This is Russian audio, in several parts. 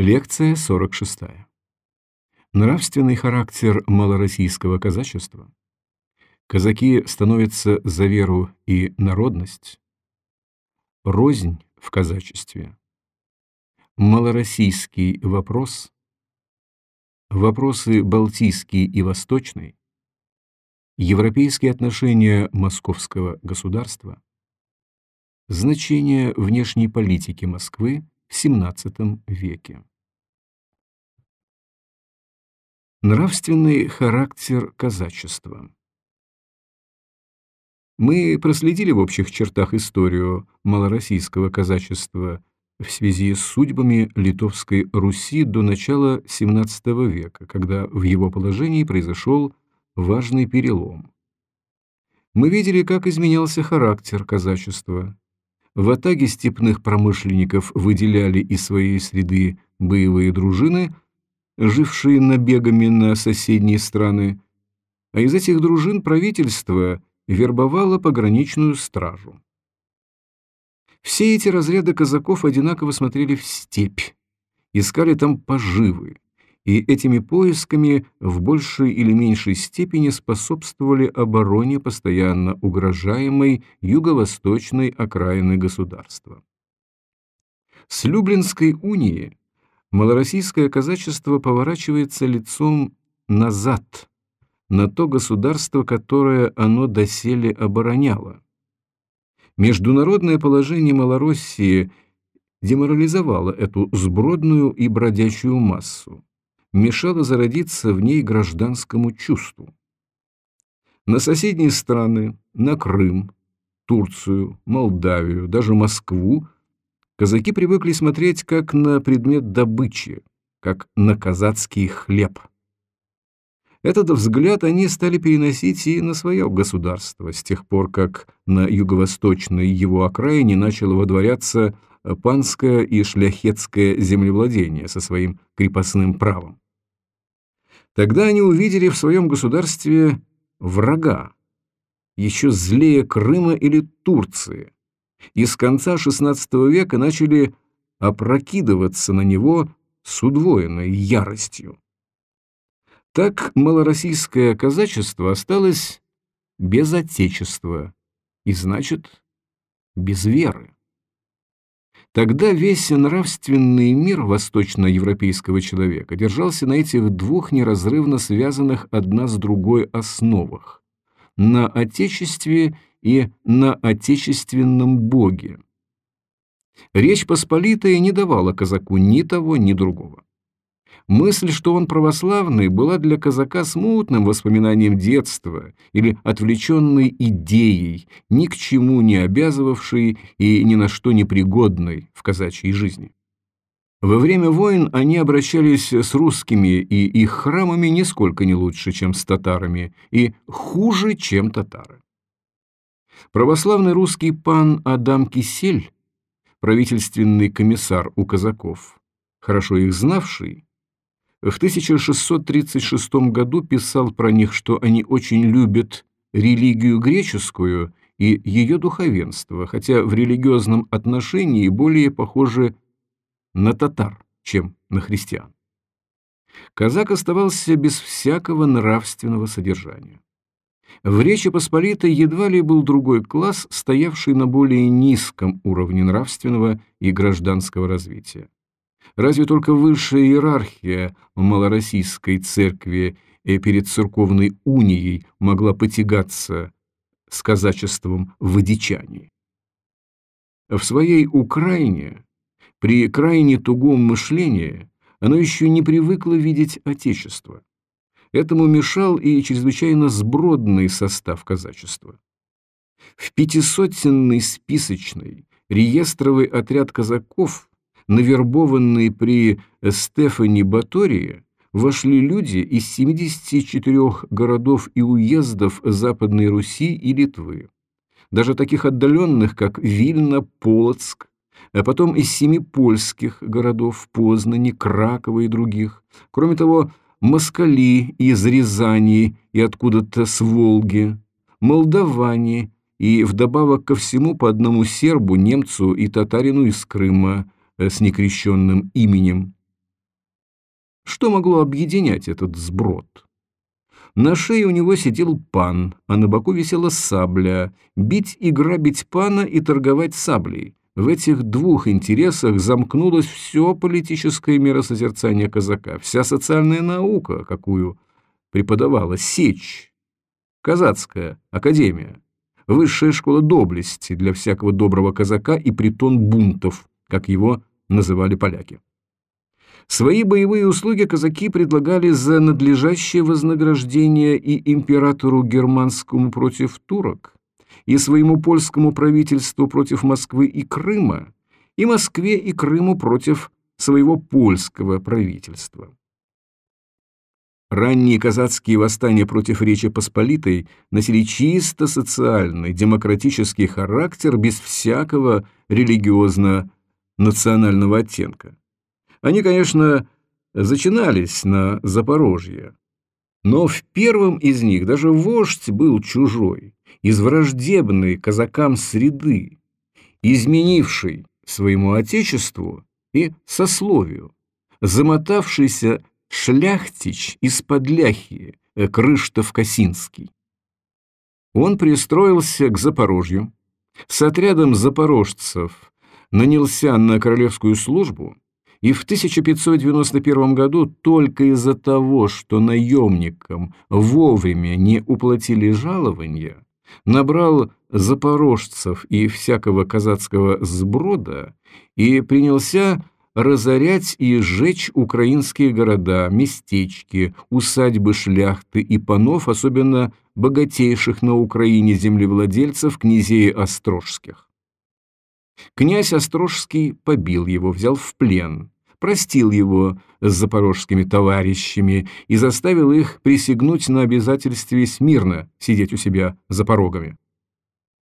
Лекция 46. Нравственный характер малороссийского казачества. Казаки становятся за веру и народность. Рознь в казачестве. Малороссийский вопрос. Вопросы Балтийский и Восточный. Европейские отношения московского государства. Значение внешней политики Москвы в XVII веке. Нравственный характер казачества Мы проследили в общих чертах историю малороссийского казачества в связи с судьбами Литовской Руси до начала XVII века, когда в его положении произошел важный перелом. Мы видели, как изменялся характер казачества, в атаге степных промышленников выделяли из своей среды боевые дружины, жившие набегами на соседние страны, а из этих дружин правительство вербовало пограничную стражу. Все эти разряды казаков одинаково смотрели в степь, искали там поживы, и этими поисками в большей или меньшей степени способствовали обороне постоянно угрожаемой юго-восточной окраины государства. С Люблинской унии малороссийское казачество поворачивается лицом назад, на то государство, которое оно доселе обороняло. Международное положение Малороссии деморализовало эту сбродную и бродячую массу мешало зародиться в ней гражданскому чувству. На соседние страны, на Крым, Турцию, Молдавию, даже Москву казаки привыкли смотреть как на предмет добычи, как на казацкий хлеб. Этот взгляд они стали переносить и на свое государство, с тех пор, как на юго-восточной его окраине начало водворяться панское и шляхетское землевладение со своим крепостным правом. Тогда они увидели в своем государстве врага, еще злее Крыма или Турции, и с конца XVI века начали опрокидываться на него с удвоенной яростью. Так малороссийское казачество осталось без отечества и, значит, без веры. Тогда весь нравственный мир восточноевропейского человека держался на этих двух неразрывно связанных одна с другой основах – на Отечестве и на Отечественном Боге. Речь Посполитая не давала казаку ни того, ни другого. Мысль, что он православный, была для казака смутным воспоминанием детства или отвлеченной идеей, ни к чему не обязывавшей и ни на что не пригодной в казачьей жизни. Во время войн они обращались с русскими и их храмами нисколько не лучше, чем с татарами, и хуже, чем татары. Православный русский пан Адам Кисель, правительственный комиссар у казаков, хорошо их знавший, в 1636 году писал про них, что они очень любят религию греческую и ее духовенство, хотя в религиозном отношении более похожи на татар, чем на христиан. Казак оставался без всякого нравственного содержания. В Речи Посполитой едва ли был другой класс, стоявший на более низком уровне нравственного и гражданского развития. Разве только высшая иерархия малороссийской церкви и перед церковной унией могла потягаться с казачеством в одичании. В своей Украине, при крайне тугом мышлении, оно еще не привыкло видеть Отечество. Этому мешал и чрезвычайно сбродный состав казачества. В пятисотенный списочный реестровый отряд казаков навербованные при Стефане Батории, вошли люди из 74 городов и уездов Западной Руси и Литвы, даже таких отдаленных, как Вильна, Полоцк, а потом из семи польских городов Познани, Кракова и других. Кроме того, москали из Рязани и откуда-то с Волги, молдаване и вдобавок ко всему по одному сербу, немцу и татарину из Крыма – Э, с некрещенным именем. Что могло объединять этот сброд? На шее у него сидел пан, а на боку висела сабля. Бить и грабить пана и торговать саблей. В этих двух интересах замкнулось все политическое миросозерцание казака, вся социальная наука, какую преподавала Сечь, казацкая академия, высшая школа доблести для всякого доброго казака и притон бунтов, как его называли поляки. Свои боевые услуги казаки предлагали за надлежащее вознаграждение и императору германскому против турок, и своему польскому правительству против Москвы и Крыма, и Москве и Крыму против своего польского правительства. Ранние казацкие восстания против Речи Посполитой носили чисто социальный, демократический характер без всякого религиозно-национального оттенка. Они, конечно, зачинались на Запорожье, но в первом из них даже вождь был чужой, из враждебной казакам среды, изменивший своему отечеству и сословию, замотавшийся шляхтич из-под ляхи Крыштов-Косинский. Он пристроился к Запорожью, с отрядом запорожцев нанялся на королевскую службу и в 1591 году только из-за того, что наемникам вовремя не уплатили жалования, набрал запорожцев и всякого казацкого сброда и принялся разорять и сжечь украинские города, местечки, усадьбы шляхты и панов, особенно богатейших на Украине землевладельцев, князей Острожских. Князь Острожский побил его, взял в плен, простил его с запорожскими товарищами и заставил их присягнуть на обязательстве смирно сидеть у себя за порогами.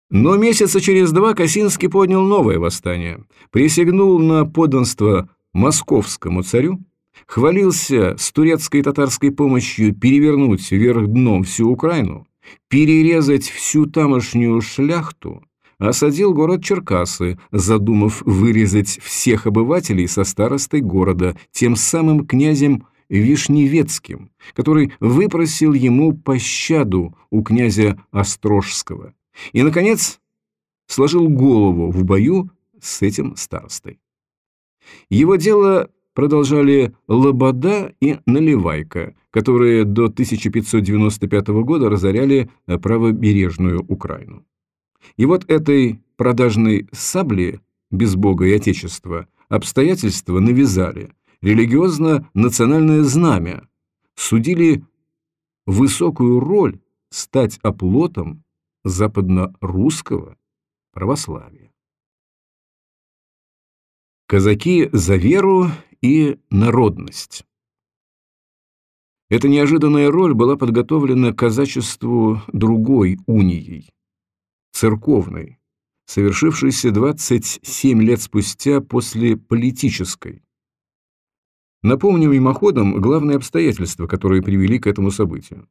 Но месяца через два Косинский поднял новое восстание, присягнул на подданство московскому царю, хвалился с турецкой и татарской помощью перевернуть вверх дном всю Украину, перерезать всю тамошнюю шляхту, осадил город Черкасы, задумав вырезать всех обывателей со старостой города, тем самым князем Вишневецким, который выпросил ему пощаду у князя Острожского. И, наконец, сложил голову в бою с этим старостой. Его дело продолжали Лобода и Наливайка, которые до 1595 года разоряли правобережную Украину. И вот этой продажной сабли без Бога и Отечества обстоятельства навязали, религиозно-национальное знамя, судили высокую роль стать оплотом западно-русского православия. Казаки за веру и народность. Эта неожиданная роль была подготовлена казачеству другой унией церковной, совершившейся 27 лет спустя после политической. Напомню мимоходом главные обстоятельства, которые привели к этому событию.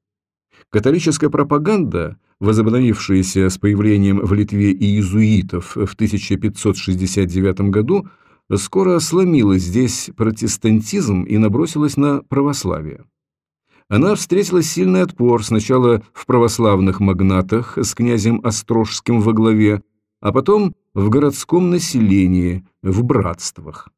Католическая пропаганда, возобновившаяся с появлением в Литве иезуитов в 1569 году, скоро сломила здесь протестантизм и набросилась на православие она встретила сильный отпор сначала в православных магнатах с князем Острожским во главе, а потом в городском населении, в братствах.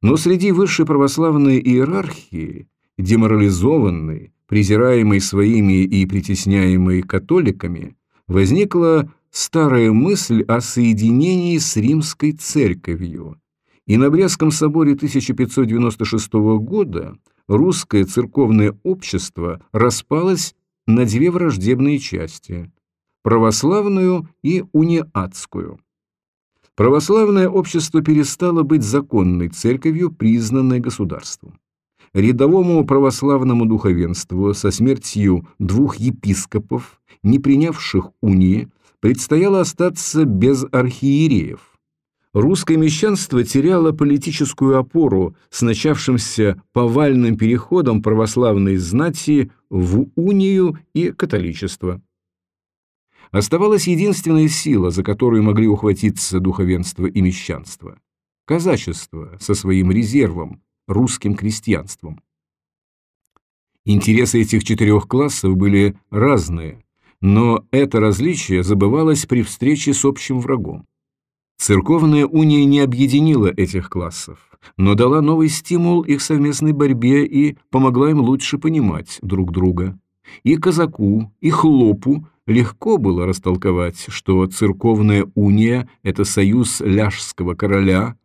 Но среди высшей православной иерархии, деморализованной, презираемой своими и притесняемой католиками, возникла старая мысль о соединении с римской церковью. И на Брестском соборе 1596 года русское церковное общество распалось на две враждебные части – православную и униатскую. Православное общество перестало быть законной церковью, признанной государством. Рядовому православному духовенству со смертью двух епископов, не принявших унии, предстояло остаться без архиереев русское мещанство теряло политическую опору с начавшимся повальным переходом православной знати в унию и католичество. Оставалась единственная сила, за которую могли ухватиться духовенство и мещанство – казачество со своим резервом, русским крестьянством. Интересы этих четырех классов были разные, но это различие забывалось при встрече с общим врагом. Церковная уния не объединила этих классов, но дала новый стимул их совместной борьбе и помогла им лучше понимать друг друга. И казаку, и хлопу легко было растолковать, что церковная уния – это союз ляжского короля,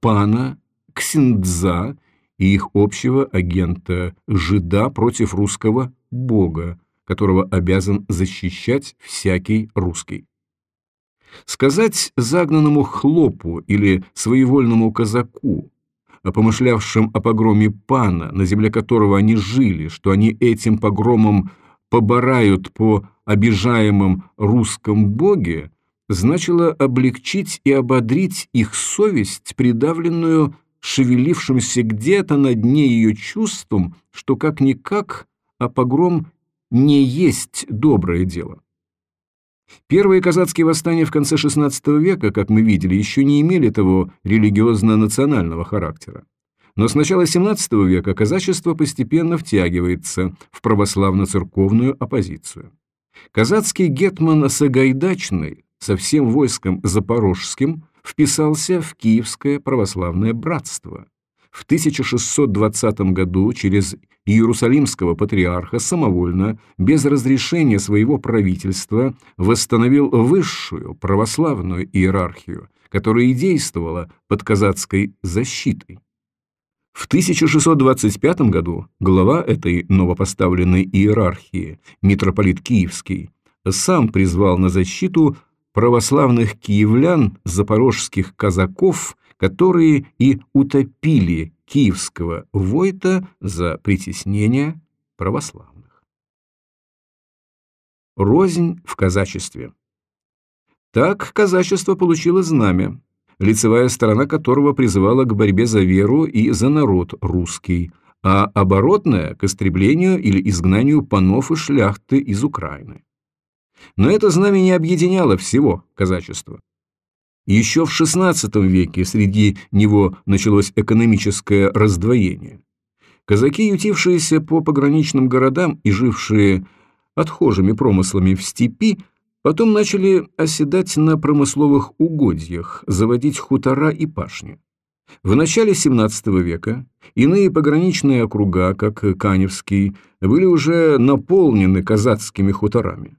пана, ксиндза и их общего агента, жида против русского бога, которого обязан защищать всякий русский. Сказать загнанному хлопу или своевольному казаку, помышлявшим о погроме пана, на земле которого они жили, что они этим погромом поборают по обижаемом русском боге, значило облегчить и ободрить их совесть, придавленную шевелившимся где-то на дне ее чувством, что как-никак, а погром не есть доброе дело. Первые казацкие восстания в конце XVI века, как мы видели, еще не имели того религиозно-национального характера. Но с начала XVII века казачество постепенно втягивается в православно-церковную оппозицию. Казацкий гетман Сагайдачный со всем войском запорожским вписался в Киевское православное братство. В 1620 году через Иерусалимского патриарха самовольно, без разрешения своего правительства, восстановил высшую православную иерархию, которая и действовала под казацкой защитой. В 1625 году глава этой новопоставленной иерархии, митрополит Киевский, сам призвал на защиту православных киевлян, запорожских казаков, которые и утопили киевского войта за притеснение православных. Рознь в казачестве. Так казачество получило знамя, лицевая сторона которого призывала к борьбе за веру и за народ русский, а оборотная – к истреблению или изгнанию панов и шляхты из Украины. Но это знамя не объединяло всего казачества. Еще в XVI веке среди него началось экономическое раздвоение. Казаки, ютившиеся по пограничным городам и жившие отхожими промыслами в степи, потом начали оседать на промысловых угодьях, заводить хутора и пашни. В начале XVII века иные пограничные округа, как Каневский, были уже наполнены казацкими хуторами.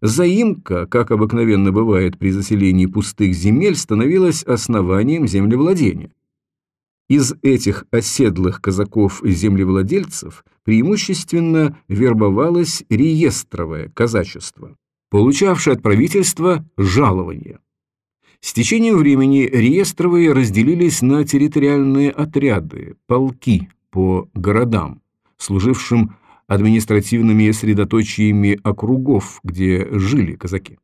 Заимка, как обыкновенно бывает при заселении пустых земель, становилась основанием землевладения. Из этих оседлых казаков-землевладельцев преимущественно вербовалось реестровое казачество, получавшее от правительства жалование. С течением времени реестровые разделились на территориальные отряды, полки по городам, служившим административными средоточиями округов, где жили казаки.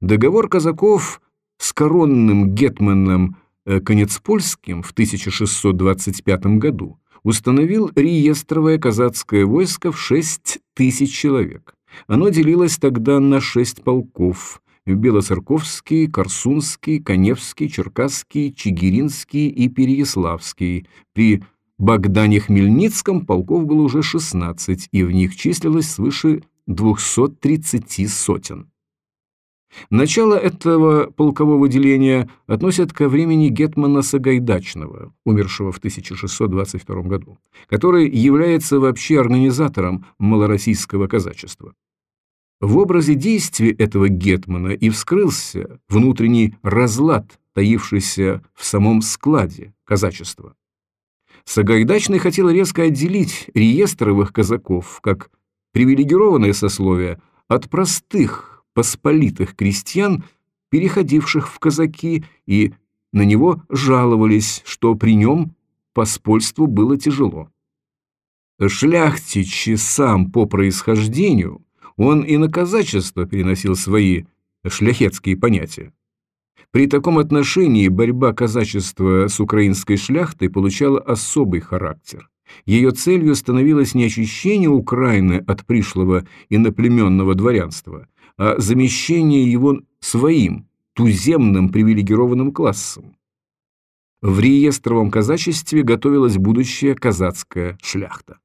Договор казаков с коронным гетманом э, Конецпольским в 1625 году установил реестровое казацкое войско в 6 тысяч человек. Оно делилось тогда на шесть полков – Белоцерковский, Корсунский, Коневский, Черкасский, Чигиринский и Переяславский при Богдане Хмельницком полков было уже 16, и в них числилось свыше 230 сотен. Начало этого полкового деления относят ко времени Гетмана Сагайдачного, умершего в 1622 году, который является вообще организатором малороссийского казачества. В образе действия этого Гетмана и вскрылся внутренний разлад, таившийся в самом складе казачества. Сагайдачный хотел резко отделить реестровых казаков, как привилегированное сословие, от простых, посполитых крестьян, переходивших в казаки, и на него жаловались, что при нем поспольству было тяжело. Шляхтич сам по происхождению, он и на казачество переносил свои шляхетские понятия. При таком отношении борьба казачества с украинской шляхтой получала особый характер. Ее целью становилось не очищение Украины от пришлого иноплеменного дворянства, а замещение его своим, туземным привилегированным классом. В реестровом казачестве готовилась будущая казацкая шляхта.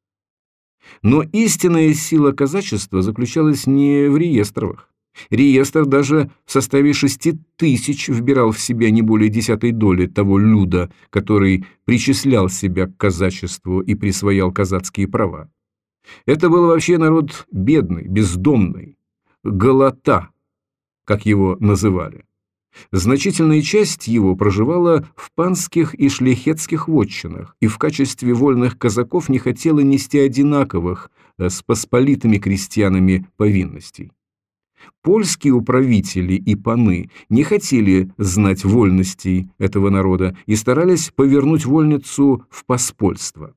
Но истинная сила казачества заключалась не в реестровых. Реестр даже в составе шести тысяч вбирал в себя не более десятой доли того люда, который причислял себя к казачеству и присвоял казацкие права. Это был вообще народ бедный, бездомный, голота, как его называли. Значительная часть его проживала в панских и шляхетских вотчинах и в качестве вольных казаков не хотела нести одинаковых э, с посполитыми крестьянами повинностей. Польские управители и паны не хотели знать вольностей этого народа и старались повернуть вольницу в поспольство.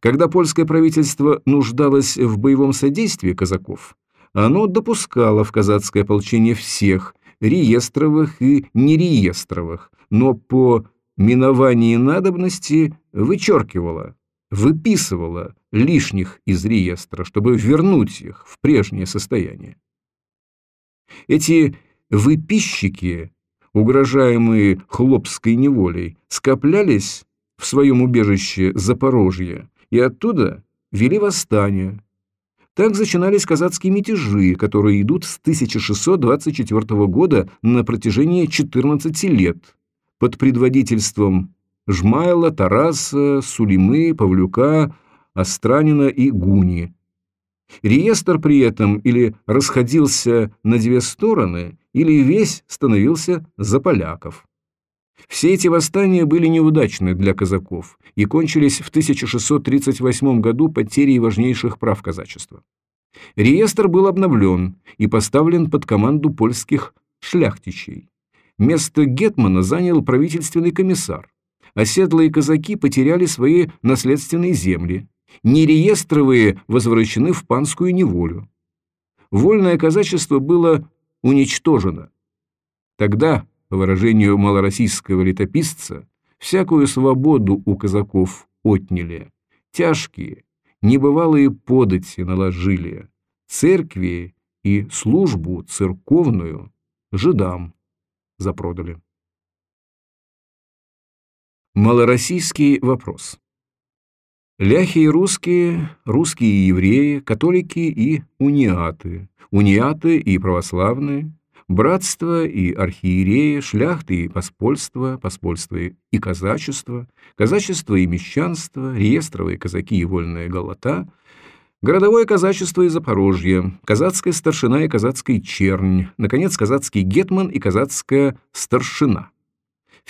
Когда польское правительство нуждалось в боевом содействии казаков, оно допускало в казацкое ополчение всех, реестровых и нереестровых, но по миновании надобности вычеркивало, выписывало лишних из реестра, чтобы вернуть их в прежнее состояние. Эти выписчики, угрожаемые хлопской неволей, скоплялись в своем убежище Запорожье и оттуда вели восстание. Так начинались казацкие мятежи, которые идут с 1624 года на протяжении 14 лет под предводительством Жмайла, Тараса, Сулимы, Павлюка, Остранина и Гуни. Реестр при этом или расходился на две стороны, или весь становился за поляков. Все эти восстания были неудачны для казаков и кончились в 1638 году потерей важнейших прав казачества. Реестр был обновлен и поставлен под команду польских шляхтичей. Место гетмана занял правительственный комиссар. Оседлые казаки потеряли свои наследственные земли, нереестровые возвращены в панскую неволю. Вольное казачество было уничтожено. Тогда, по выражению малороссийского летописца, всякую свободу у казаков отняли, тяжкие, небывалые подати наложили, церкви и службу церковную жидам запродали. Малороссийский вопрос Ляхи и русские, русские и евреи, католики и униаты, униаты и православные, братство и архиереи, шляхты и поспольство, поспольство и казачество, казачество и мещанство, реестровые казаки и вольная голота, городовое казачество и Запорожье, казацкая старшина и казацкая чернь, наконец, казацкий гетман и казацкая старшина.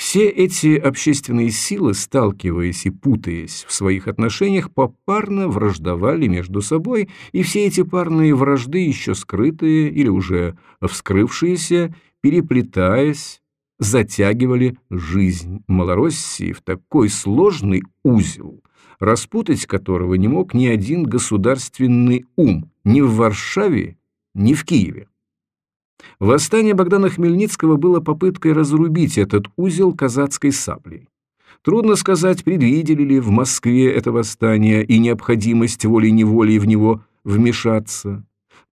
Все эти общественные силы, сталкиваясь и путаясь в своих отношениях, попарно враждовали между собой, и все эти парные вражды, еще скрытые или уже вскрывшиеся, переплетаясь, затягивали жизнь Малороссии в такой сложный узел, распутать которого не мог ни один государственный ум ни в Варшаве, ни в Киеве. Восстание Богдана Хмельницкого было попыткой разрубить этот узел казацкой саблей. Трудно сказать, предвидели ли в Москве это восстание и необходимость волей-неволей в него вмешаться.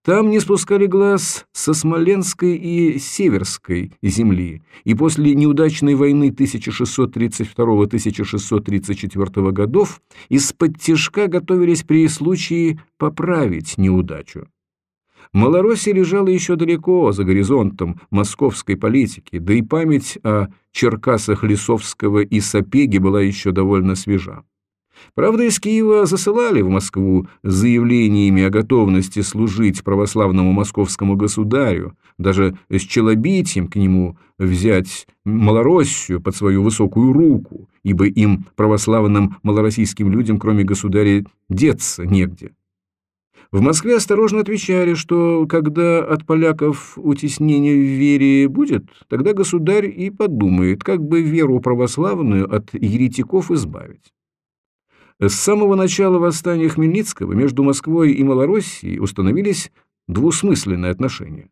Там не спускали глаз со Смоленской и Северской земли, и после неудачной войны 1632-1634 годов из-под тяжка готовились при случае поправить неудачу. Малороссия лежала еще далеко за горизонтом московской политики, да и память о Черкасах Лисовского и Сапеге была еще довольно свежа. Правда, из Киева засылали в Москву заявлениями о готовности служить православному московскому государю, даже с челобитием к нему взять Малороссию под свою высокую руку, ибо им, православным малороссийским людям, кроме государя, деться негде. В Москве осторожно отвечали, что когда от поляков утеснение в вере будет, тогда государь и подумает, как бы веру православную от еретиков избавить. С самого начала восстания Хмельницкого между Москвой и Малороссией установились двусмысленные отношения.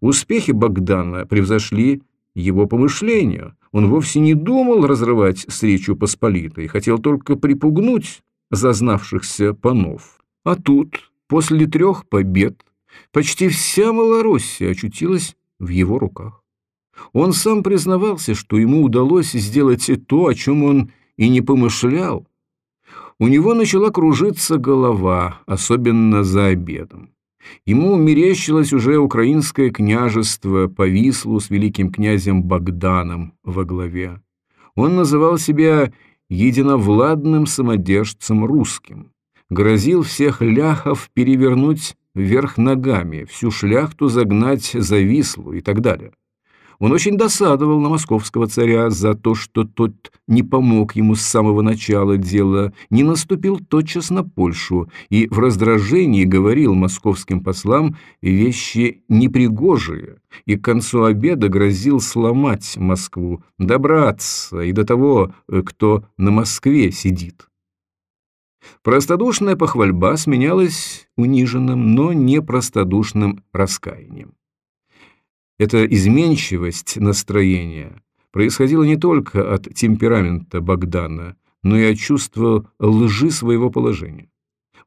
Успехи Богдана превзошли его помышления. Он вовсе не думал разрывать с Речью Посполитой, хотел только припугнуть зазнавшихся панов. А тут После трех побед почти вся Малороссия очутилась в его руках. Он сам признавался, что ему удалось сделать то, о чем он и не помышлял. У него начала кружиться голова, особенно за обедом. Ему мерещилось уже украинское княжество по Вислу с великим князем Богданом во главе. Он называл себя единовладным самодержцем русским, грозил всех ляхов перевернуть вверх ногами, всю шляхту загнать за Вислу и так далее. Он очень досадовал на московского царя за то, что тот не помог ему с самого начала дела, не наступил тотчас на Польшу и в раздражении говорил московским послам вещи непригожие, и к концу обеда грозил сломать Москву, добраться и до того, кто на Москве сидит. Простодушная похвальба сменялась униженным, но не простодушным раскаянием. Эта изменчивость настроения происходила не только от темперамента Богдана, но и от чувства лжи своего положения.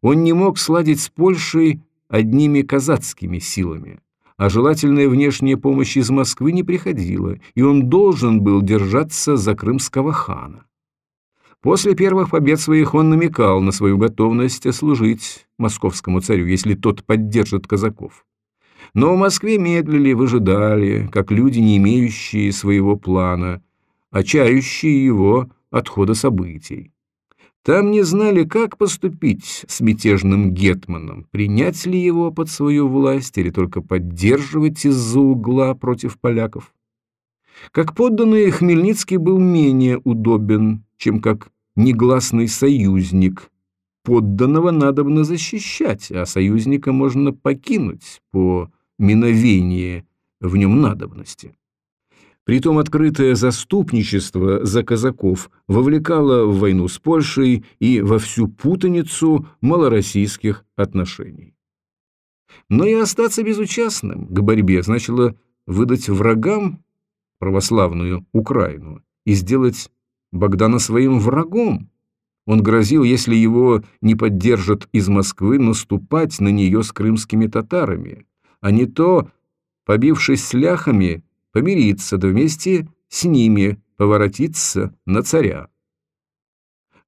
Он не мог сладить с Польшей одними казацкими силами, а желательная внешняя помощь из Москвы не приходила, и он должен был держаться за крымского хана. После первых побед своих он намекал на свою готовность служить московскому царю, если тот поддержит казаков. Но в Москве медлили, выжидали, как люди, не имеющие своего плана, а чающие его отхода событий. Там не знали, как поступить с мятежным гетманом, принять ли его под свою власть или только поддерживать из-за угла против поляков. Как подданный Хмельницкий был менее удобен, чем как негласный союзник. Подданного надобно защищать, а союзника можно покинуть по миновение в нем надобности. Притом открытое заступничество за казаков вовлекало в войну с Польшей и во всю путаницу малороссийских отношений. Но и остаться безучастным к борьбе значило выдать врагам православную Украину и сделать Богдана своим врагом. Он грозил, если его не поддержат из Москвы, наступать на нее с крымскими татарами, а не то, побившись с ляхами, помириться, да вместе с ними поворотиться на царя.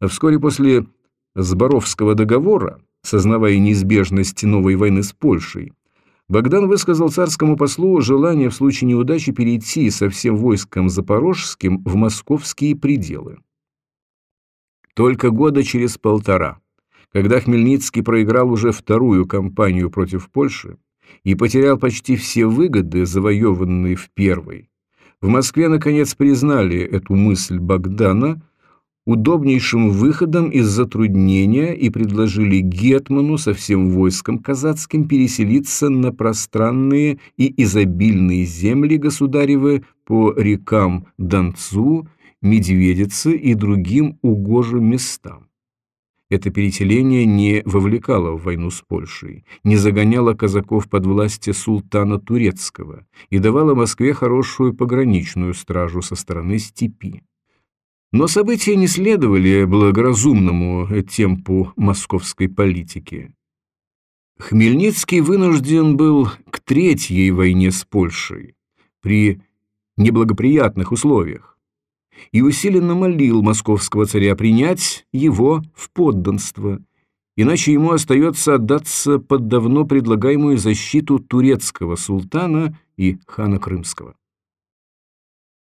Вскоре после Зборовского договора, сознавая неизбежность новой войны с Польшей, Богдан высказал царскому послу желание в случае неудачи перейти со всем войском запорожским в московские пределы. Только года через полтора, когда Хмельницкий проиграл уже вторую кампанию против Польши, и потерял почти все выгоды, завоеванные в первой. В Москве, наконец, признали эту мысль Богдана удобнейшим выходом из затруднения и предложили Гетману со всем войском казацким переселиться на пространные и изобильные земли государевы по рекам Донцу, Медведице и другим угожим местам. Это переселение не вовлекало в войну с Польшей, не загоняло казаков под власти султана Турецкого и давало Москве хорошую пограничную стражу со стороны степи. Но события не следовали благоразумному темпу московской политики. Хмельницкий вынужден был к третьей войне с Польшей при неблагоприятных условиях и усиленно молил московского царя принять его в подданство, иначе ему остается отдаться под давно предлагаемую защиту турецкого султана и хана Крымского.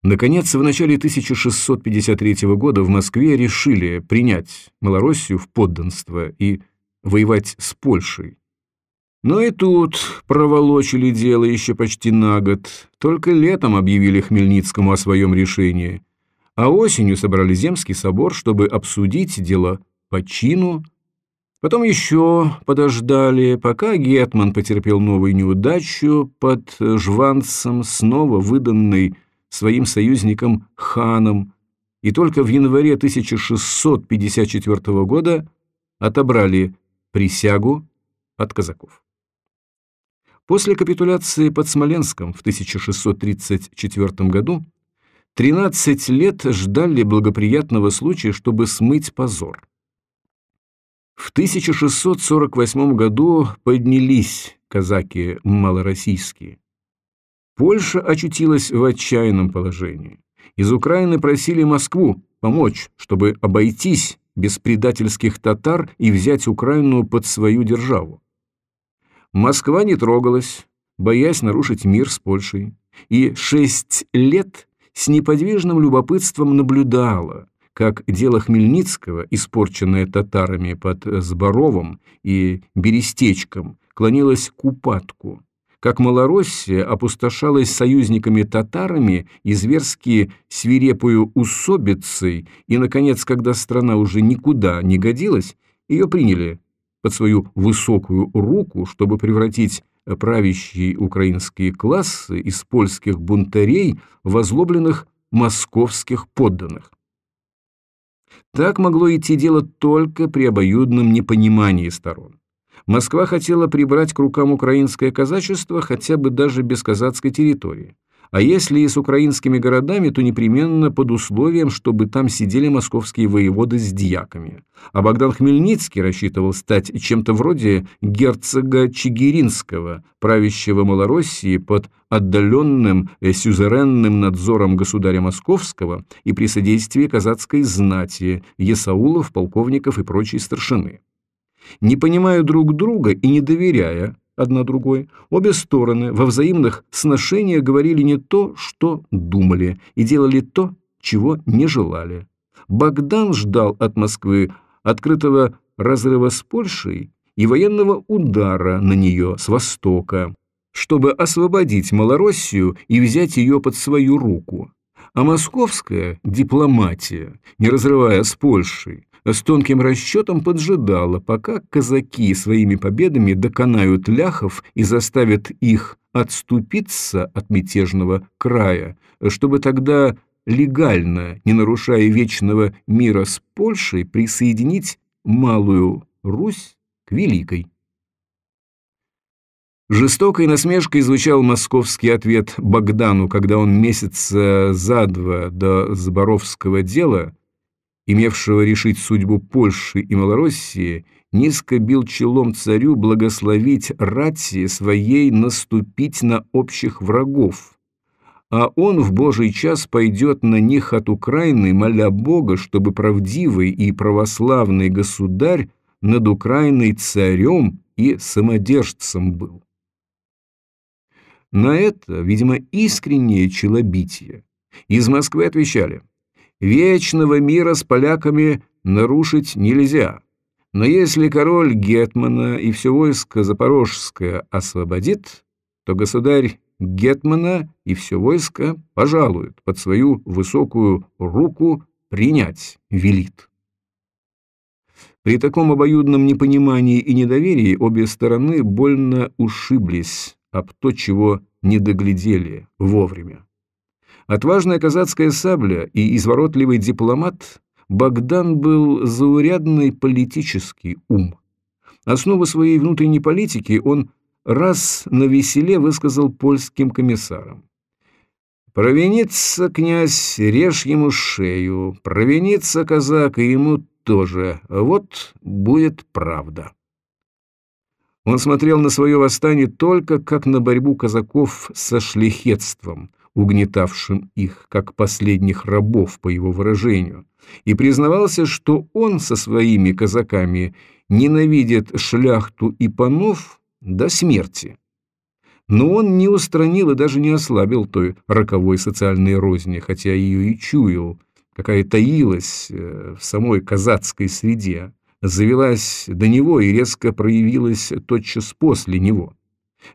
Наконец, в начале 1653 года в Москве решили принять Малороссию в подданство и воевать с Польшей. Но и тут проволочили дело еще почти на год, только летом объявили Хмельницкому о своем решении – а осенью собрали Земский собор, чтобы обсудить дело по чину. Потом еще подождали, пока Гетман потерпел новую неудачу под Жванцем, снова выданный своим союзником ханом, и только в январе 1654 года отобрали присягу от казаков. После капитуляции под Смоленском в 1634 году Тринадцать лет ждали благоприятного случая, чтобы смыть позор. В 1648 году поднялись казаки малороссийские. Польша очутилась в отчаянном положении. Из Украины просили Москву помочь, чтобы обойтись без предательских татар и взять Украину под свою державу. Москва не трогалась, боясь нарушить мир с Польшей, и шесть лет с неподвижным любопытством наблюдала, как дело Хмельницкого, испорченное татарами под Зборовым и Берестечком, клонилось к упадку, как Малороссия опустошалась союзниками-татарами и зверски свирепую усобицей, и, наконец, когда страна уже никуда не годилась, ее приняли под свою высокую руку, чтобы превратить правящие украинские классы из польских бунтарей в озлобленных московских подданных. Так могло идти дело только при обоюдном непонимании сторон. Москва хотела прибрать к рукам украинское казачество хотя бы даже без казацкой территории. А если и с украинскими городами, то непременно под условием, чтобы там сидели московские воеводы с дьяками. А Богдан Хмельницкий рассчитывал стать чем-то вроде герцога Чигиринского, правящего Малороссии под отдаленным э, сюзеренным надзором государя Московского и при содействии казацкой знати, есаулов, полковников и прочей старшины. Не понимая друг друга и не доверяя, одна другой, обе стороны во взаимных сношениях говорили не то, что думали, и делали то, чего не желали. Богдан ждал от Москвы открытого разрыва с Польшей и военного удара на нее с востока, чтобы освободить Малороссию и взять ее под свою руку. А московская дипломатия, не разрывая с Польшей, с тонким расчетом поджидала, пока казаки своими победами доконают ляхов и заставят их отступиться от мятежного края, чтобы тогда легально, не нарушая вечного мира с Польшей, присоединить Малую Русь к Великой. Жестокой насмешкой звучал московский ответ Богдану, когда он месяца за два до Заборовского дела имевшего решить судьбу Польши и Малороссии, низко бил челом царю благословить рати своей наступить на общих врагов. А он в Божий час пойдет на них от Украины, моля Бога, чтобы правдивый и православный государь над Украиной царем и самодержцем был. На это, видимо, искреннее челобитие. Из Москвы отвечали – Вечного мира с поляками нарушить нельзя. Но если король Гетмана и все войско Запорожское освободит, то государь Гетмана и все войско пожалует под свою высокую руку принять велит. При таком обоюдном непонимании и недоверии обе стороны больно ушиблись об то, чего не доглядели вовремя. Отважная казацкая сабля и изворотливый дипломат, Богдан был заурядный политический ум. Основу своей внутренней политики он раз на веселе высказал польским комиссарам. «Провинится князь, режь ему шею, провинится казак, и ему тоже. Вот будет правда». Он смотрел на свое восстание только как на борьбу казаков со шляхетством, угнетавшим их, как последних рабов, по его выражению, и признавался, что он со своими казаками ненавидит шляхту и панов до смерти. Но он не устранил и даже не ослабил той роковой социальной розни, хотя ее и чуял, какая таилась э, в самой казацкой среде, завелась до него и резко проявилась тотчас после него.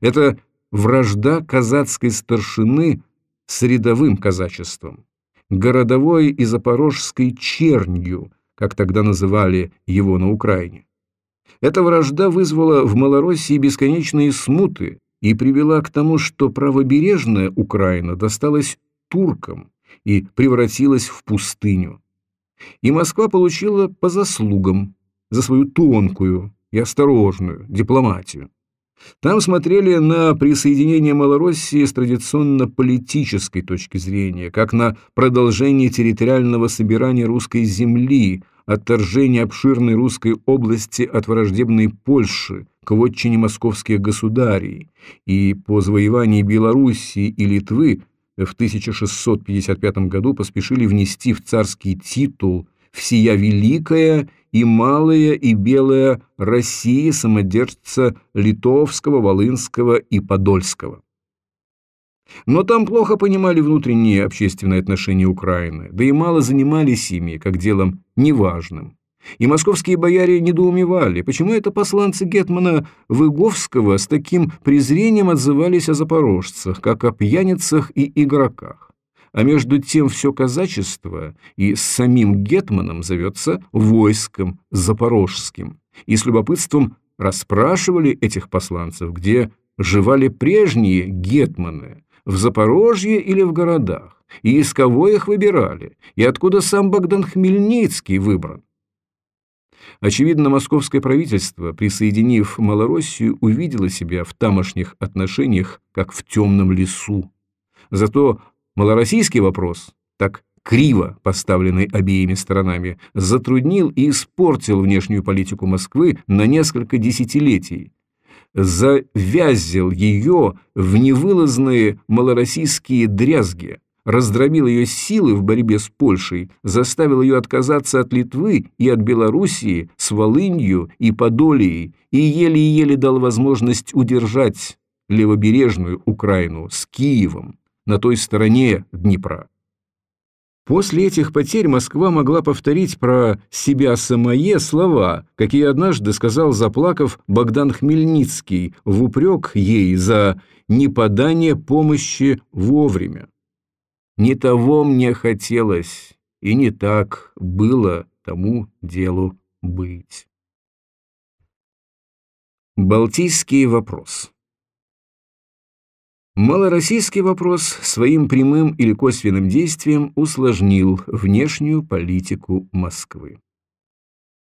Это вражда казацкой старшины с рядовым казачеством, городовой и запорожской чернью, как тогда называли его на Украине. Эта вражда вызвала в Малороссии бесконечные смуты и привела к тому, что правобережная Украина досталась туркам и превратилась в пустыню. И Москва получила по заслугам за свою тонкую и осторожную дипломатию. Там смотрели на присоединение Малороссии с традиционно-политической точки зрения, как на продолжение территориального собирания русской земли, отторжение обширной русской области от враждебной Польши к вотчине московских государей, и по завоевании Белоруссии и Литвы в 1655 году поспешили внести в царский титул всея великая и малая и белая России самодержца Литовского, Волынского и Подольского. Но там плохо понимали внутренние общественные отношения Украины, да и мало занимались ими, как делом неважным. И московские бояре недоумевали, почему это посланцы Гетмана Выговского с таким презрением отзывались о запорожцах, как о пьяницах и игроках. А между тем все казачество и с самим Гетманом зовется войском запорожским. И с любопытством расспрашивали этих посланцев, где живали прежние гетманы, в Запорожье или в городах, и из кого их выбирали, и откуда сам Богдан Хмельницкий выбран. Очевидно, московское правительство, присоединив Малороссию, увидело себя в тамошних отношениях, как в темном лесу. Зато малороссийский вопрос, так криво поставленный обеими сторонами, затруднил и испортил внешнюю политику Москвы на несколько десятилетий, завязил ее в невылазные малороссийские дрязги, раздробил ее силы в борьбе с Польшей, заставил ее отказаться от Литвы и от Белоруссии с Волынью и Подолией и еле-еле дал возможность удержать левобережную Украину с Киевом на той стороне Днепра. После этих потерь Москва могла повторить про себя самое слова, какие однажды сказал, заплакав, Богдан Хмельницкий в упрек ей за неподание помощи вовремя. «Не того мне хотелось, и не так было тому делу быть». Балтийский вопрос Малороссийский вопрос своим прямым или косвенным действием усложнил внешнюю политику Москвы.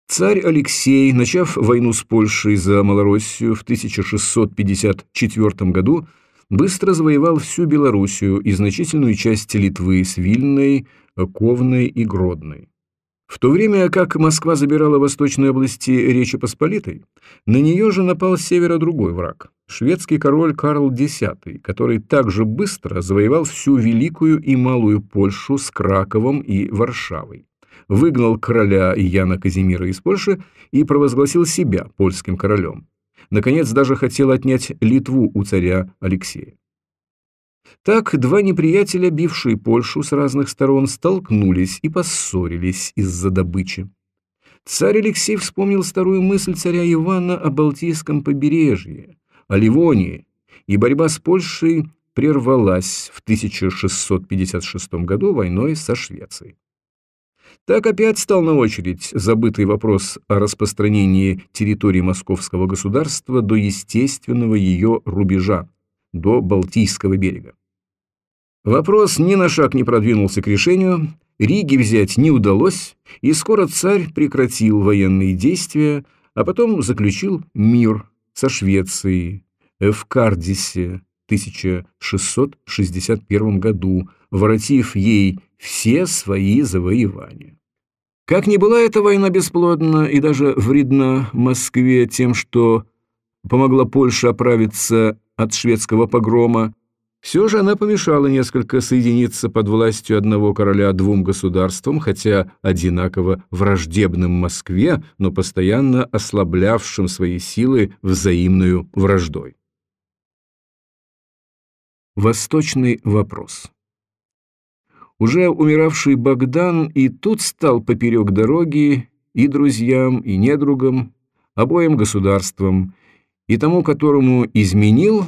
Царь Алексей, начав войну с Польшей за Малороссию в 1654 году, быстро завоевал всю Белоруссию и значительную часть Литвы с Вильной, Ковной и Гродной. В то время как Москва забирала восточные области Речи Посполитой, на нее же напал с севера другой враг – шведский король Карл X, который также быстро завоевал всю Великую и Малую Польшу с Краковом и Варшавой, выгнал короля Яна Казимира из Польши и провозгласил себя польским королем. Наконец, даже хотел отнять Литву у царя Алексея. Так два неприятеля, бившие Польшу с разных сторон, столкнулись и поссорились из-за добычи. Царь Алексей вспомнил старую мысль царя Ивана о Балтийском побережье, о Ливонии, и борьба с Польшей прервалась в 1656 году войной со Швецией. Так опять стал на очередь забытый вопрос о распространении территории московского государства до естественного ее рубежа, до Балтийского берега. Вопрос ни на шаг не продвинулся к решению, Риги взять не удалось, и скоро царь прекратил военные действия, а потом заключил мир со Швецией в Кардисе 1661 году, воротив ей все свои завоевания. Как ни была эта война бесплодна и даже вредна Москве тем, что помогла Польше оправиться от шведского погрома, все же она помешала несколько соединиться под властью одного короля двум государствам, хотя одинаково враждебным Москве, но постоянно ослаблявшим свои силы взаимную враждой. Восточный вопрос Уже умиравший Богдан и тут стал поперек дороги и друзьям, и недругам, обоим государствам, и тому, которому изменил,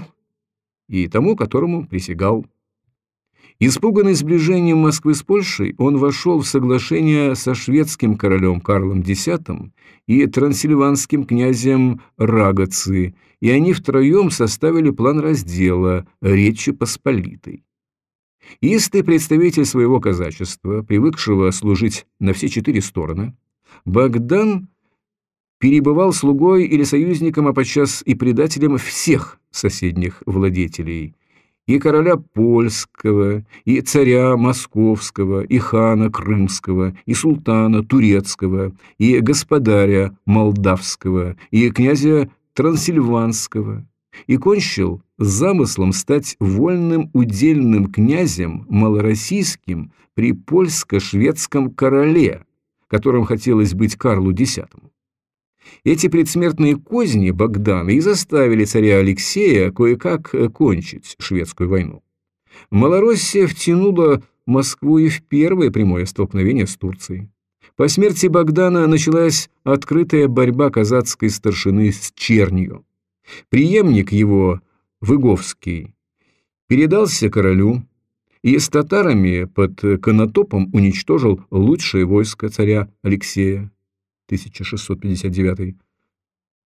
и тому, которому присягал. Испуганный сближением Москвы с Польшей, он вошел в соглашение со шведским королем Карлом X и трансильванским князем Рагоци, и они втроем составили план раздела Речи Посполитой. Истый представитель своего казачества, привыкшего служить на все четыре стороны, Богдан перебывал слугой или союзником, а подчас и предателем всех соседних владетелей, и короля польского, и царя московского, и хана крымского, и султана турецкого, и господаря молдавского, и князя трансильванского, и кончил замыслом стать вольным удельным князем малороссийским при польско-шведском короле, которым хотелось быть Карлу X. Эти предсмертные козни Богдана и заставили царя Алексея кое-как кончить шведскую войну. Малороссия втянула Москву и в первое прямое столкновение с Турцией. По смерти Богдана началась открытая борьба казацкой старшины с чернью. Преемник его, Выговский, передался королю и с татарами под Конотопом уничтожил лучшее войско царя Алексея 1659.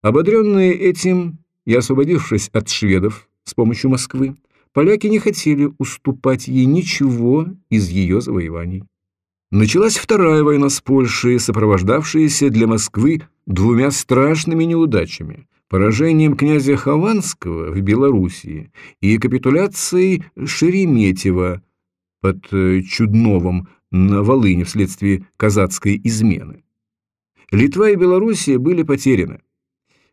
Ободренные этим и освободившись от шведов с помощью Москвы, поляки не хотели уступать ей ничего из ее завоеваний. Началась Вторая война с Польшей, сопровождавшаяся для Москвы двумя страшными неудачами – поражением князя Хованского в Белоруссии и капитуляцией Шереметьева под э, Чудновом на Волыне вследствие казацкой измены. Литва и Белоруссия были потеряны.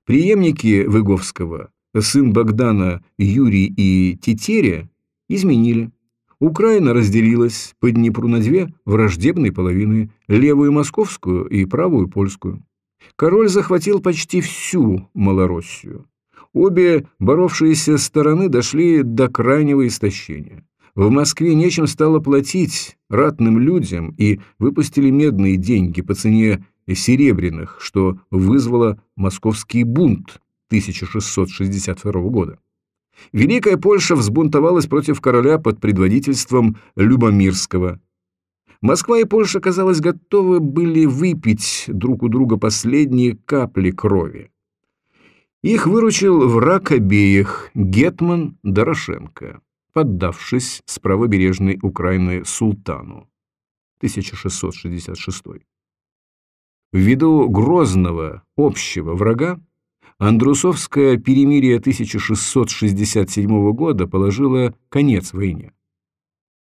Преемники Выговского, сын Богдана Юрий и Тетеря, изменили. Украина разделилась по Днепру на две враждебные половины, левую московскую и правую польскую. Король захватил почти всю Малороссию. Обе боровшиеся стороны дошли до крайнего истощения. В Москве нечем стало платить ратным людям и выпустили медные деньги по цене серебряных, что вызвало московский бунт 1662 года. Великая Польша взбунтовалась против короля под предводительством Любомирского. Москва и Польша, казалось, готовы были выпить друг у друга последние капли крови. Их выручил враг обеих Гетман Дорошенко, поддавшись с правобережной Украины султану 1666. Ввиду грозного общего врага, Андрусовское перемирие 1667 года положило конец войне.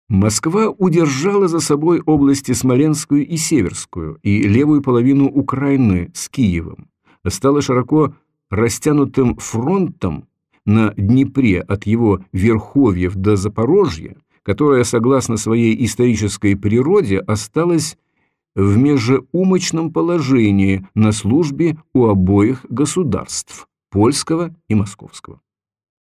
Москва удержала за собой области Смоленскую и Северскую и левую половину Украины с Киевом, стала широко растянутым фронтом на Днепре от его верховьев до Запорожья, которое, согласно своей исторической природе, осталось в межеумочном положении на службе у обоих государств – польского и московского.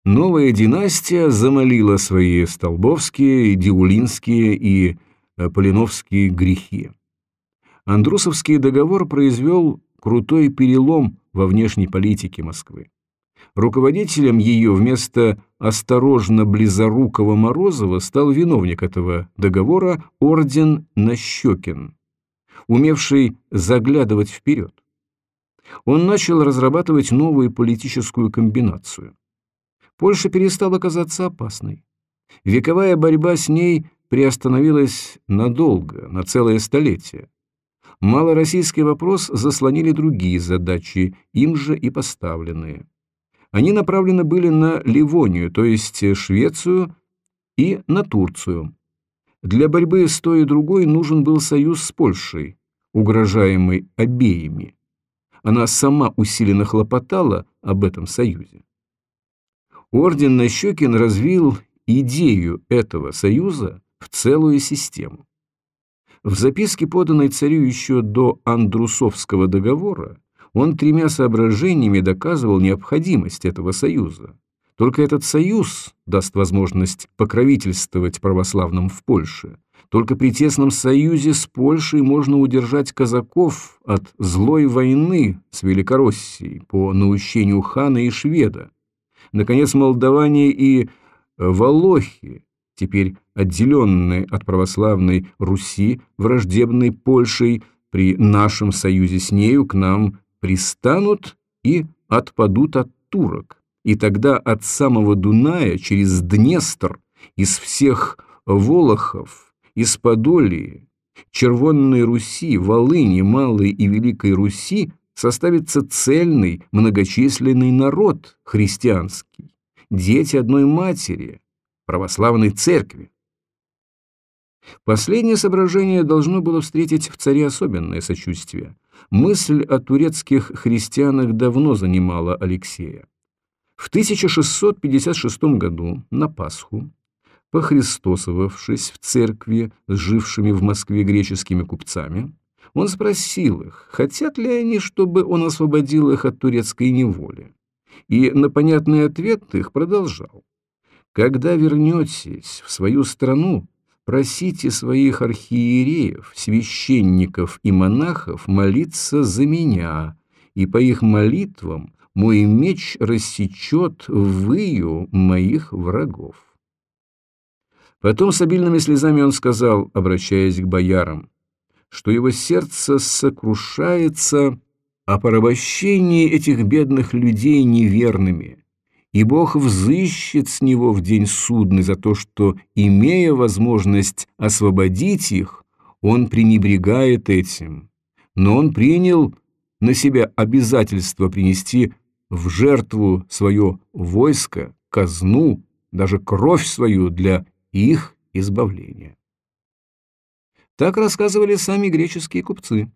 Новая династия замолила свои столбовские, диулинские и э, полиновские грехи. Андрусовский договор произвел крутой перелом во внешней политике Москвы. Руководителем ее вместо осторожно близорукого Морозова стал виновник этого договора орден Нащекин, умевший заглядывать вперед. Он начал разрабатывать новую политическую комбинацию. Польша перестала казаться опасной. Вековая борьба с ней приостановилась надолго, на целое столетие. Малороссийский вопрос заслонили другие задачи, им же и поставленные. Они направлены были на Ливонию, то есть Швецию, и на Турцию. Для борьбы с той и другой нужен был союз с Польшей, угрожаемый обеими. Она сама усиленно хлопотала об этом союзе. Орден Нащекин развил идею этого союза в целую систему. В записке, поданной царю еще до Андрусовского договора, он тремя соображениями доказывал необходимость этого союза. Только этот союз даст возможность покровительствовать православным в Польше. Только при тесном союзе с Польшей можно удержать казаков от злой войны с Великороссией по наущению хана и шведа. Наконец, молдаване и волохи, теперь отделенные от православной Руси, враждебной Польшей, при нашем союзе с нею к нам пристанут и отпадут от турок и тогда от самого Дуная через Днестр из всех Волохов, из Подолии, Червонной Руси, Волыни, Малой и Великой Руси составится цельный многочисленный народ христианский, дети одной матери, православной церкви. Последнее соображение должно было встретить в царе особенное сочувствие. Мысль о турецких христианах давно занимала Алексея. В 1656 году на Пасху, похристосовавшись в церкви с жившими в Москве греческими купцами, Он спросил их, хотят ли они, чтобы он освободил их от турецкой неволи. И на понятный ответ их продолжал. «Когда вернетесь в свою страну, просите своих архиереев, священников и монахов молиться за меня, и по их молитвам мой меч рассечет выю моих врагов». Потом с обильными слезами он сказал, обращаясь к боярам, что его сердце сокрушается о порабощении этих бедных людей неверными, и Бог взыщет с него в день судный за то, что, имея возможность освободить их, он пренебрегает этим. Но он принял на себя обязательство принести в жертву свое войско, казну, даже кровь свою для их избавления. Так рассказывали сами греческие купцы.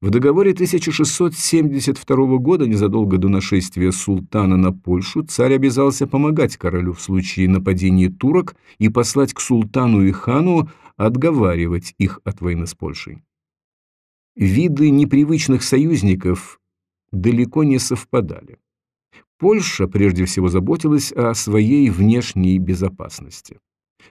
В договоре 1672 года, незадолго до нашествия султана на Польшу, царь обязался помогать королю в случае нападения турок и послать к султану и хану отговаривать их от войны с Польшей. Виды непривычных союзников далеко не совпадали. Польша прежде всего заботилась о своей внешней безопасности.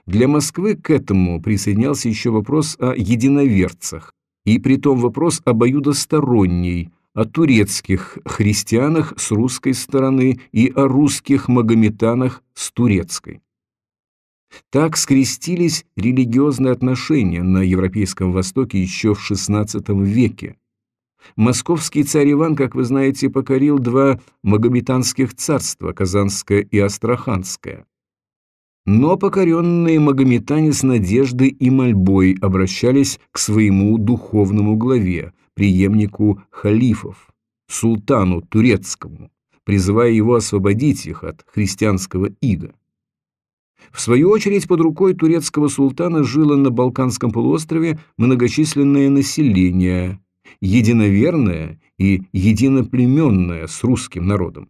Для Москвы к этому присоединялся еще вопрос о единоверцах, и притом вопрос обоюдосторонний, о турецких христианах с русской стороны и о русских магометанах с турецкой. Так скрестились религиозные отношения на Европейском Востоке еще в XVI веке. Московский царь Иван, как вы знаете, покорил два магометанских царства, Казанское и Астраханское. Но покоренные магометане с надеждой и мольбой обращались к своему духовному главе, преемнику халифов, султану турецкому, призывая его освободить их от христианского ига. В свою очередь, под рукой турецкого султана жило на Балканском полуострове многочисленное население, единоверное и единоплеменное с русским народом.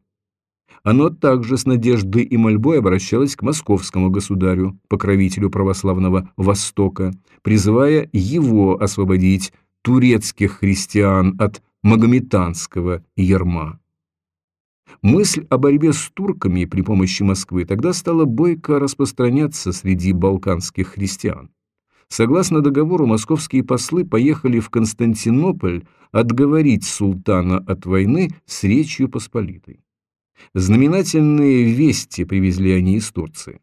Оно также с надеждой и мольбой обращалось к московскому государю, покровителю православного Востока, призывая его освободить турецких христиан от магометанского ярма. Мысль о борьбе с турками при помощи Москвы тогда стала бойко распространяться среди балканских христиан. Согласно договору, московские послы поехали в Константинополь отговорить султана от войны с Речью Посполитой. Знаменательные вести привезли они из Турции.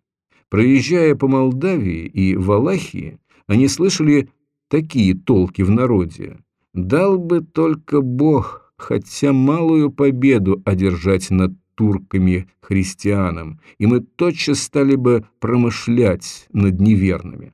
Проезжая по Молдавии и Валахии, они слышали такие толки в народе. «Дал бы только Бог хотя малую победу одержать над турками-христианам, и мы тотчас стали бы промышлять над неверными».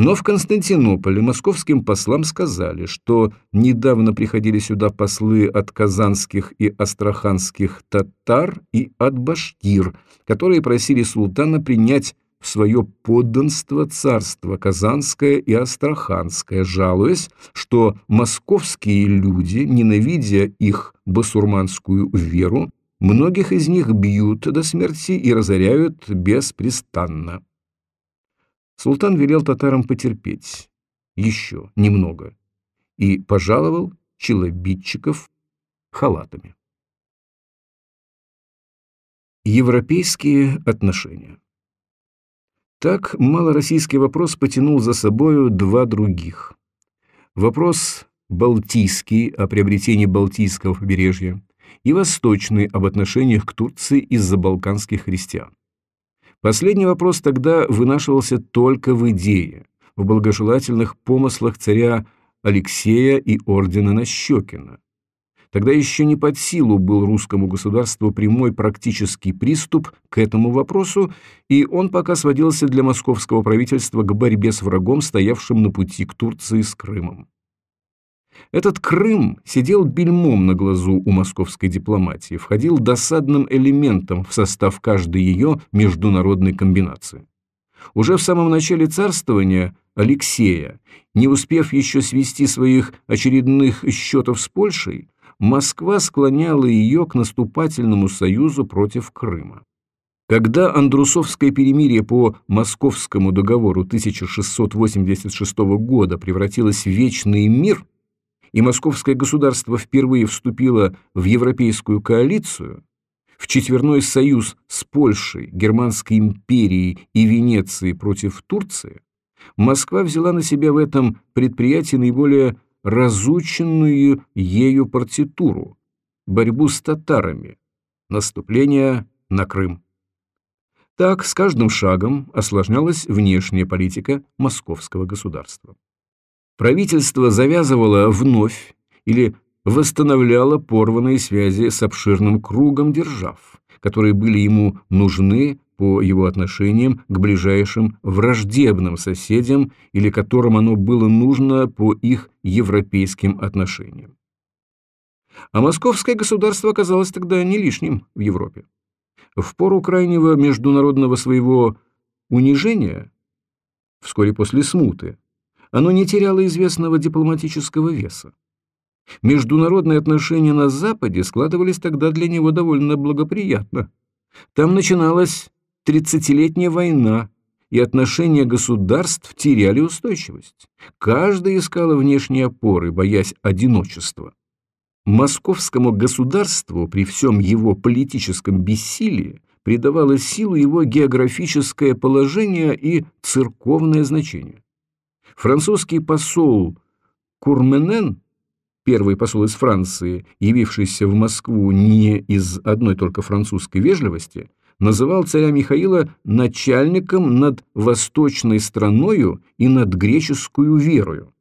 Но в Константинополе московским послам сказали, что недавно приходили сюда послы от казанских и астраханских татар и от башкир, которые просили султана принять в свое подданство царство Казанское и Астраханское, жалуясь, что московские люди, ненавидя их басурманскую веру, многих из них бьют до смерти и разоряют беспрестанно. Султан велел татарам потерпеть еще немного и пожаловал челобитчиков халатами. Европейские отношения Так малороссийский вопрос потянул за собою два других. Вопрос балтийский о приобретении Балтийского побережья и восточный об отношениях к Турции из-за балканских христиан. Последний вопрос тогда вынашивался только в идее, в благожелательных помыслах царя Алексея и ордена Нащекина. Тогда еще не под силу был русскому государству прямой практический приступ к этому вопросу, и он пока сводился для московского правительства к борьбе с врагом, стоявшим на пути к Турции с Крымом. Этот Крым сидел бельмом на глазу у московской дипломатии, входил досадным элементом в состав каждой ее международной комбинации. Уже в самом начале царствования Алексея, не успев еще свести своих очередных счетов с Польшей, Москва склоняла ее к наступательному союзу против Крыма. Когда Андрусовское перемирие по Московскому договору 1686 года превратилось в вечный мир, и Московское государство впервые вступило в Европейскую коалицию, в четверной союз с Польшей, Германской империей и Венецией против Турции, Москва взяла на себя в этом предприятии наиболее разученную ею партитуру – борьбу с татарами, наступление на Крым. Так, с каждым шагом осложнялась внешняя политика московского государства. Правительство завязывало вновь или восстановляло порванные связи с обширным кругом держав, которые были ему нужны по его отношениям к ближайшим враждебным соседям или которым оно было нужно по их европейским отношениям. А московское государство оказалось тогда не лишним в Европе. В пору крайнего международного своего унижения, вскоре после смуты, оно не теряло известного дипломатического веса. Международные отношения на Западе складывались тогда для него довольно благоприятно. Там начиналась тридцатилетняя война, и отношения государств теряли устойчивость. Каждая искала внешней опоры, боясь одиночества. Московскому государству при всем его политическом бессилии придавало силу его географическое положение и церковное значение. Французский посол Курменен, первый посол из Франции, явившийся в Москву не из одной только французской вежливости, называл царя Михаила начальником над восточной страною и над греческую верою.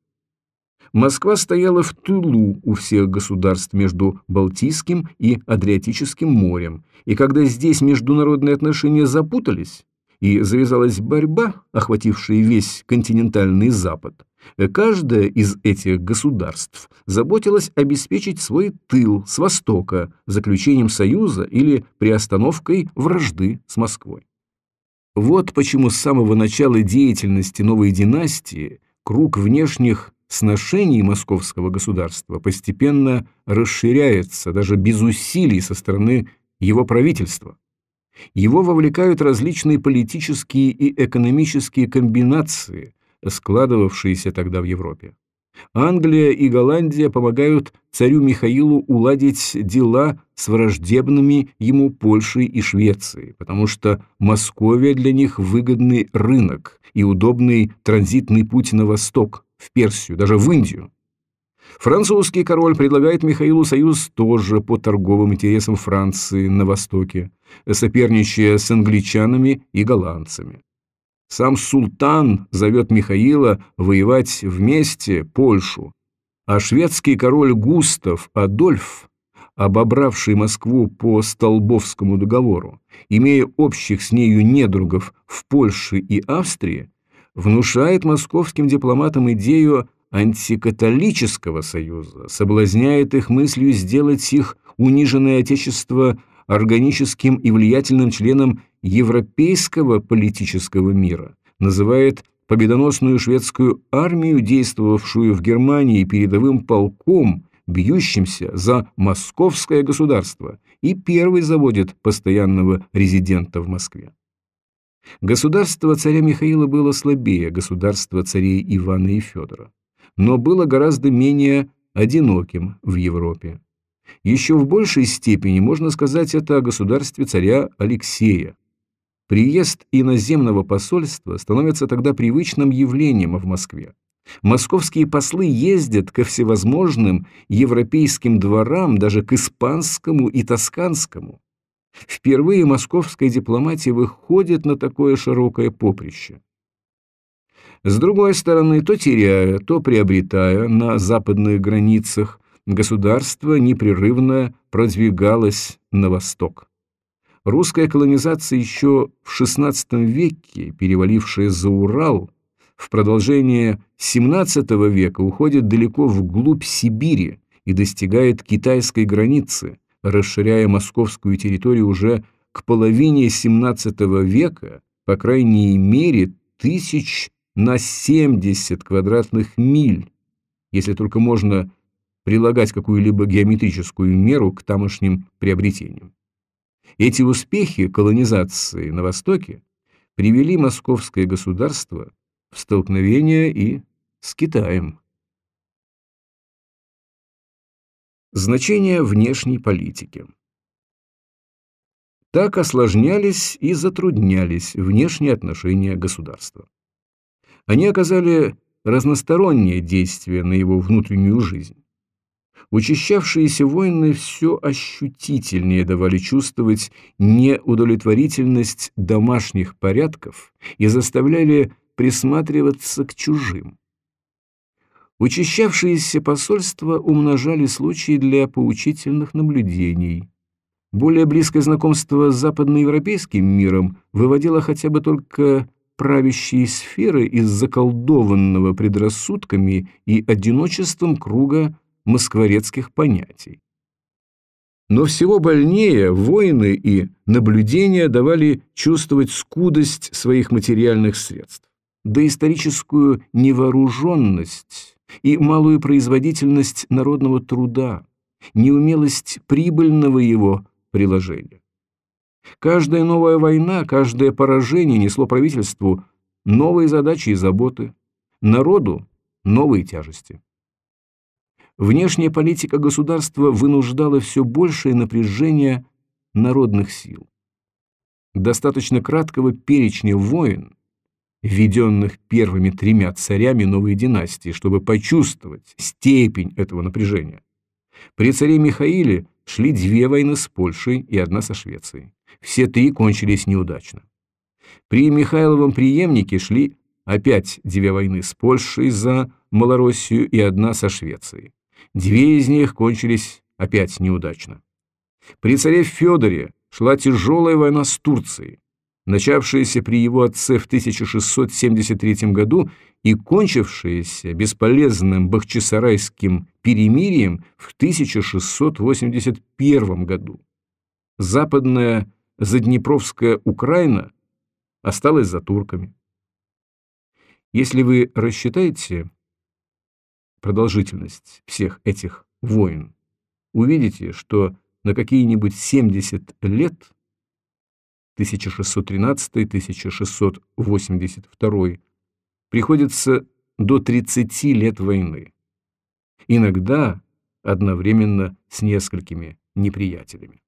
Москва стояла в тылу у всех государств между Балтийским и Адриатическим морем, и когда здесь международные отношения запутались и завязалась борьба, охватившая весь континентальный Запад, каждое из этих государств заботилось обеспечить свой тыл с востока заключением союза или приостановкой вражды с Москвой. Вот почему с самого начала деятельности новой династии круг внешних сношений московского государства постепенно расширяется даже без усилий со стороны его правительства. Его вовлекают различные политические и экономические комбинации, складывавшиеся тогда в Европе. Англия и Голландия помогают царю Михаилу уладить дела с враждебными ему Польшей и Швецией, потому что Московия для них выгодный рынок и удобный транзитный путь на восток, в Персию, даже в Индию. Французский король предлагает Михаилу союз тоже по торговым интересам Франции на Востоке, соперничая с англичанами и голландцами. Сам султан зовет Михаила воевать вместе Польшу, а шведский король Густав Адольф, обобравший Москву по Столбовскому договору, имея общих с нею недругов в Польше и Австрии, внушает московским дипломатам идею антикатолического союза, соблазняет их мыслью сделать их униженное отечество органическим и влиятельным членом европейского политического мира, называет победоносную шведскую армию, действовавшую в Германии передовым полком, бьющимся за московское государство, и первый заводит постоянного резидента в Москве. Государство царя Михаила было слабее государства царей Ивана и Федора, но было гораздо менее одиноким в Европе. Еще в большей степени можно сказать это о государстве царя Алексея. Приезд иноземного посольства становится тогда привычным явлением в Москве. Московские послы ездят ко всевозможным европейским дворам, даже к испанскому и тосканскому. Впервые московская дипломатия выходит на такое широкое поприще. С другой стороны, то теряя, то приобретая на западных границах, государство непрерывно продвигалось на восток. Русская колонизация еще в XVI веке, перевалившая за Урал, в продолжение XVII века уходит далеко вглубь Сибири и достигает китайской границы – расширяя московскую территорию уже к половине XVII века, по крайней мере, тысяч на 70 квадратных миль, если только можно прилагать какую-либо геометрическую меру к тамошним приобретениям. Эти успехи колонизации на Востоке привели московское государство в столкновение и с Китаем. Значение внешней политики Так осложнялись и затруднялись внешние отношения государства. Они оказали разностороннее действие на его внутреннюю жизнь. Учащавшиеся войны все ощутительнее давали чувствовать неудовлетворительность домашних порядков и заставляли присматриваться к чужим. Учащавшиеся посольства умножали случаи для поучительных наблюдений. Более близкое знакомство с западноевропейским миром выводило хотя бы только правящие сферы из заколдованного предрассудками и одиночеством круга москворецких понятий. Но всего больнее войны и наблюдения давали чувствовать скудость своих материальных средств, да историческую невооруженность и малую производительность народного труда, неумелость прибыльного его приложения. Каждая новая война, каждое поражение несло правительству новые задачи и заботы, народу новые тяжести. Внешняя политика государства вынуждала все большее напряжение народных сил. Достаточно краткого перечня войн, введенных первыми тремя царями новой династии, чтобы почувствовать степень этого напряжения. При царе Михаиле шли две войны с Польшей и одна со Швецией. Все три кончились неудачно. При Михайловом преемнике шли опять две войны с Польшей за Малороссию и одна со Швецией. Две из них кончились опять неудачно. При царе Федоре шла тяжелая война с Турцией, начавшаяся при его отце в 1673 году и кончившаяся бесполезным бахчисарайским перемирием в 1681 году. Западная Заднепровская Украина осталась за турками. Если вы рассчитаете продолжительность всех этих войн, увидите, что на какие-нибудь 70 лет 1613-1682 приходится до 30 лет войны, иногда одновременно с несколькими неприятелями.